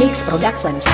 Productions.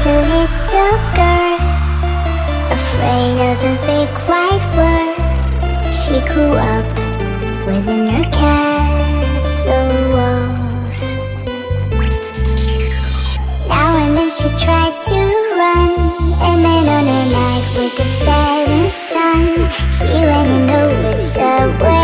A little girl, afraid of the big white world. She grew up within her castle walls. Now and then she tried to run, and then on a night with the setting sun, she went in the woods away.